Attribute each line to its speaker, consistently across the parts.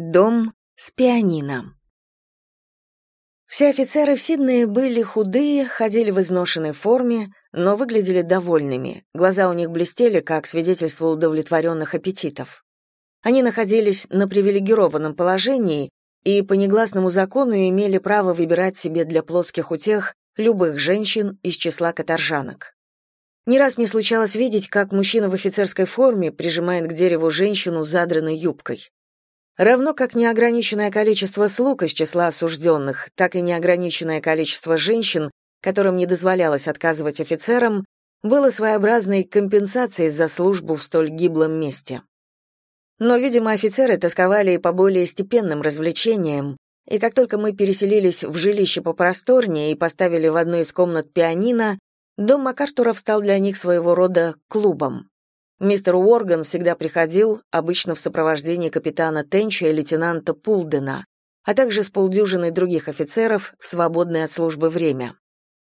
Speaker 1: Дом с пианино. Все офицеры в Сиднее были худые, ходили в изношенной форме, но выглядели довольными. Глаза у них блестели, как свидетельство удовлетворенных аппетитов. Они находились на привилегированном положении и по негласному закону имели право выбирать себе для плоских утех любых женщин из числа каторжанок. Не раз мне случалось видеть, как мужчина в офицерской форме прижимает к дереву женщину задранной юбкой. Равно как неограниченное количество слуг из числа осужденных, так и неограниченное количество женщин, которым не дозволялось отказывать офицерам, было своеобразной компенсацией за службу в столь гиблом месте. Но, видимо, офицеры тосковали и по более степенным развлечениям, и как только мы переселились в жилище попросторнее и поставили в одной из комнат пианино, дом Макартуров стал для них своего рода клубом. Мистер Уорган всегда приходил, обычно в сопровождении капитана Тенча и лейтенанта Пулдена, а также с полдюжиной других офицеров в свободное от службы время.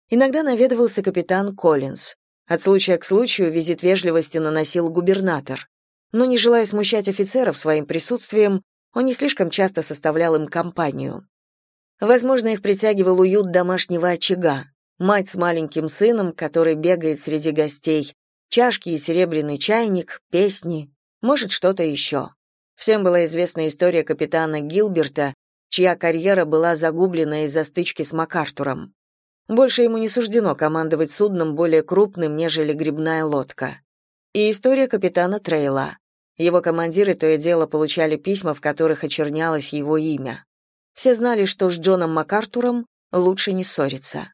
Speaker 1: Иногда наведывался капитан Коллинз. От случая к случаю визит вежливости наносил губернатор. Но не желая смущать офицеров своим присутствием, он не слишком часто составлял им компанию. Возможно, их притягивал уют домашнего очага, мать с маленьким сыном, который бегает среди гостей, Чашки и серебряный чайник, песни, может, что-то еще. Всем была известна история капитана Гилберта, чья карьера была загублена из-за стычки с МакАртуром. Больше ему не суждено командовать судном более крупным, нежели грибная лодка. И история капитана Трейла. Его командиры то и дело получали письма, в которых очернялось его имя. Все знали, что с Джоном МакАртуром лучше не ссориться.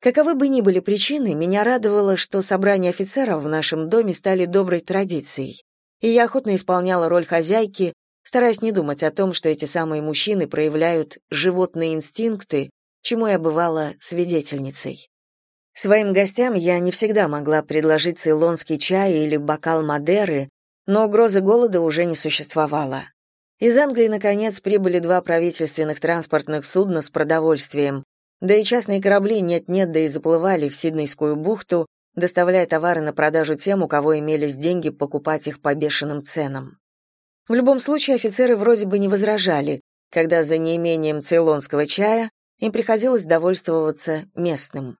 Speaker 1: Каковы бы ни были причины, меня радовало, что собрания офицеров в нашем доме стали доброй традицией, и я охотно исполняла роль хозяйки, стараясь не думать о том, что эти самые мужчины проявляют животные инстинкты, чему я бывала свидетельницей. Своим гостям я не всегда могла предложить цейлонский чай или бокал Мадеры, но угрозы голода уже не существовало. Из Англии, наконец, прибыли два правительственных транспортных судна с продовольствием, да и частные корабли нет-нет, да и заплывали в Сиднейскую бухту, доставляя товары на продажу тем, у кого имелись деньги покупать их по бешеным ценам. В любом случае офицеры вроде бы не возражали, когда за неимением цейлонского чая им приходилось довольствоваться местным.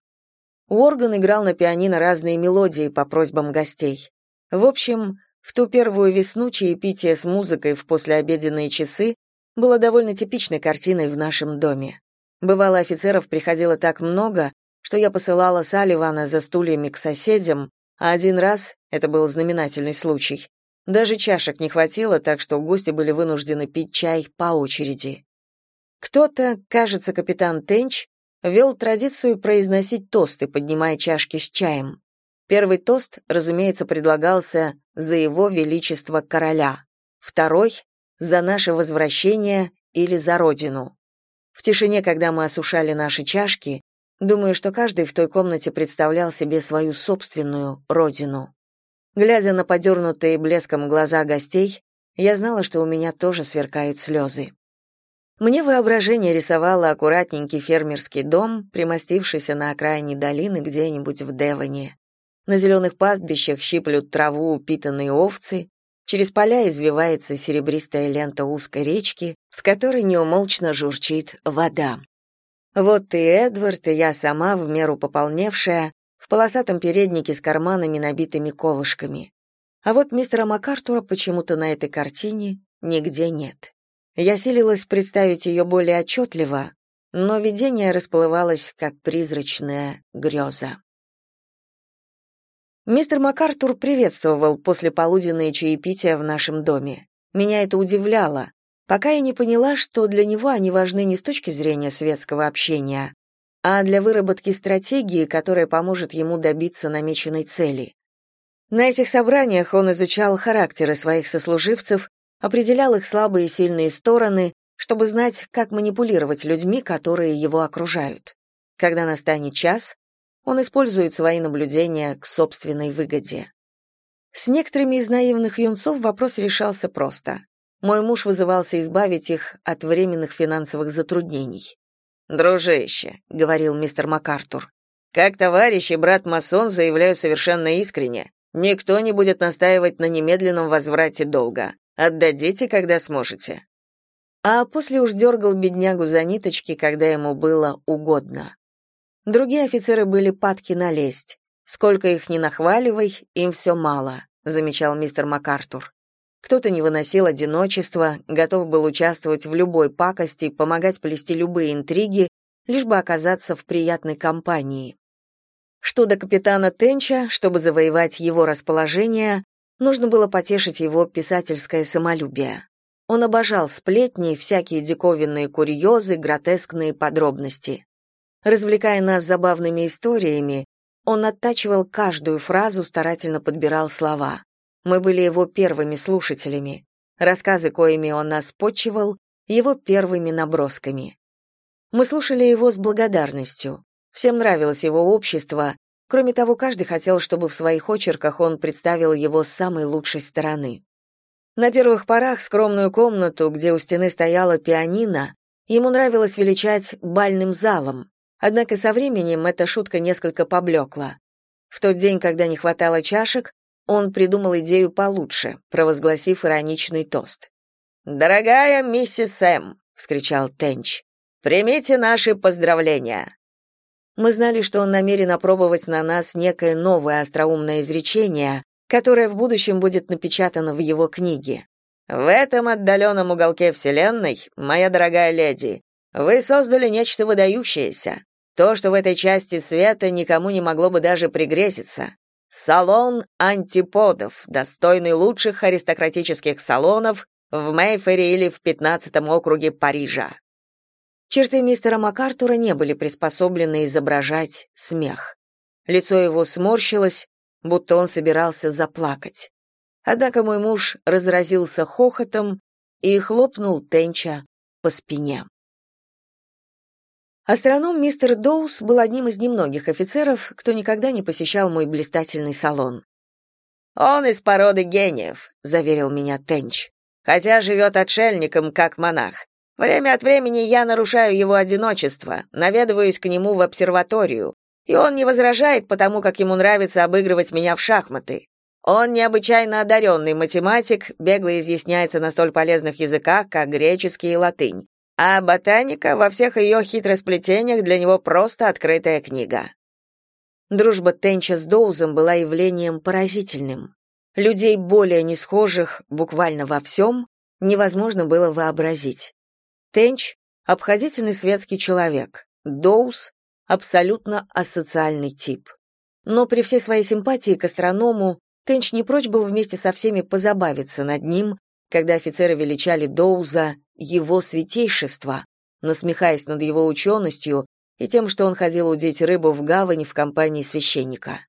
Speaker 1: Уорган играл на пианино разные мелодии по просьбам гостей. В общем, в ту первую весну чаепитие с музыкой в послеобеденные часы было довольно типичной картиной в нашем доме. Бывало, офицеров приходило так много, что я посылала Салливана за стульями к соседям, а один раз, это был знаменательный случай, даже чашек не хватило, так что гости были вынуждены пить чай по очереди. Кто-то, кажется, капитан Тенч, вел традицию произносить тосты, поднимая чашки с чаем. Первый тост, разумеется, предлагался «За его величество короля», второй — «За наше возвращение» или «За родину». В тишине, когда мы осушали наши чашки, думаю, что каждый в той комнате представлял себе свою собственную родину. Глядя на подернутые блеском глаза гостей, я знала, что у меня тоже сверкают слезы. Мне воображение рисовало аккуратненький фермерский дом, примостившийся на окраине долины где-нибудь в Девоне. На зеленых пастбищах щиплют траву упитанные овцы, Через поля извивается серебристая лента узкой речки, в которой неумолчно журчит вода. Вот и Эдвард, и я сама, в меру пополневшая, в полосатом переднике с карманами, набитыми колышками. А вот мистера МакАртура почему-то на этой картине нигде нет. Я силилась представить ее более отчетливо, но видение расплывалось, как призрачная греза. Мистер МакАртур приветствовал после полуденное чаепития в нашем доме. Меня это удивляло, пока я не поняла, что для него они важны не с точки зрения светского общения, а для выработки стратегии, которая поможет ему добиться намеченной цели. На этих собраниях он изучал характеры своих сослуживцев, определял их слабые и сильные стороны, чтобы знать, как манипулировать людьми, которые его окружают. Когда настанет час, он использует свои наблюдения к собственной выгоде. С некоторыми из наивных юнцов вопрос решался просто. Мой муж вызывался избавить их от временных финансовых затруднений. «Дружище», — говорил мистер МакАртур, «как товарищ и брат-масон заявляю совершенно искренне, никто не будет настаивать на немедленном возврате долга. Отдадите, когда сможете». а после уж дергал беднягу за ниточки, когда ему было угодно. Другие офицеры были падки на лесть. Сколько их ни нахваливай, им все мало, замечал мистер МакАртур. Кто-то не выносил одиночества, готов был участвовать в любой пакости, помогать плести любые интриги, лишь бы оказаться в приятной компании. Что до капитана Тенча, чтобы завоевать его расположение, нужно было потешить его писательское самолюбие. Он обожал сплетни, всякие диковинные курьезы, гротескные подробности. Развлекая нас забавными историями, он оттачивал каждую фразу, старательно подбирал слова. Мы были его первыми слушателями. Рассказы, коими он нас почивал, его первыми набросками. Мы слушали его с благодарностью. Всем нравилось его общество. Кроме того, каждый хотел, чтобы в своих очерках он представил его с самой лучшей стороны. На первых порах скромную комнату, где у стены стояла пианино, ему нравилось величать бальным залом. Однако со временем эта шутка несколько поблекла. В тот день, когда не хватало чашек, он придумал идею получше, провозгласив ироничный тост. «Дорогая миссис Сэм!» — вскричал Тенч. «Примите наши поздравления!» Мы знали, что он намерен опробовать на нас некое новое остроумное изречение, которое в будущем будет напечатано в его книге. «В этом отдаленном уголке Вселенной, моя дорогая леди, вы создали нечто выдающееся, то, что в этой части света никому не могло бы даже пригрезиться. Салон антиподов, достойный лучших аристократических салонов в Мейфере или в 15 округе Парижа. Черты мистера МакАртура не были приспособлены изображать смех. Лицо его сморщилось, будто он собирался заплакать. Однако мой муж разразился хохотом и хлопнул Тенча по спине. Астроном мистер Доус был одним из немногих офицеров, кто никогда не посещал мой блистательный салон. «Он из породы гениев», — заверил меня Тенч, «хотя живет отшельником, как монах. Время от времени я нарушаю его одиночество, наведываюсь к нему в обсерваторию, и он не возражает, потому как ему нравится обыгрывать меня в шахматы. Он необычайно одаренный математик, бегло изъясняется на столь полезных языках, как греческий и латынь а ботаника во всех ее хитросплетениях для него просто открытая книга. Дружба Тенча с Доузом была явлением поразительным. Людей более несхожих буквально во всем невозможно было вообразить. Тенч — обходительный светский человек, Доуз — абсолютно асоциальный тип. Но при всей своей симпатии к астроному Тенч не прочь был вместе со всеми позабавиться над ним, когда офицеры величали Доуза его святейшество, насмехаясь над его ученостью и тем, что он ходил удить рыбу в гавань в компании священника.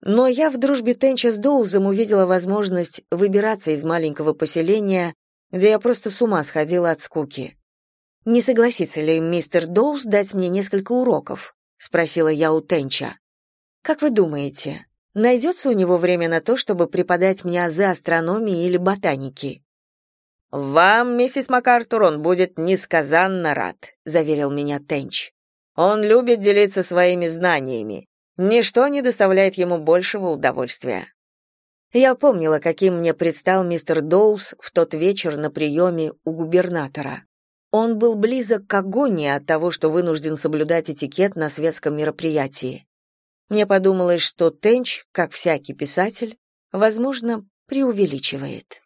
Speaker 1: Но я в дружбе Тенча с Доузом увидела возможность выбираться из маленького поселения, где я просто с ума сходила от скуки. «Не согласится ли мистер Доуз дать мне несколько уроков?» — спросила я у Тенча. «Как вы думаете, найдется у него время на то, чтобы преподать мне азы астрономии или ботаники?» «Вам, миссис МакАртур, он будет несказанно рад», — заверил меня Тенч. «Он любит делиться своими знаниями. Ничто не доставляет ему большего удовольствия». Я помнила, каким мне предстал мистер Доус в тот вечер на приеме у губернатора. Он был близок к агонии от того, что вынужден соблюдать этикет на светском мероприятии. Мне подумалось, что Тенч, как всякий писатель, возможно, преувеличивает.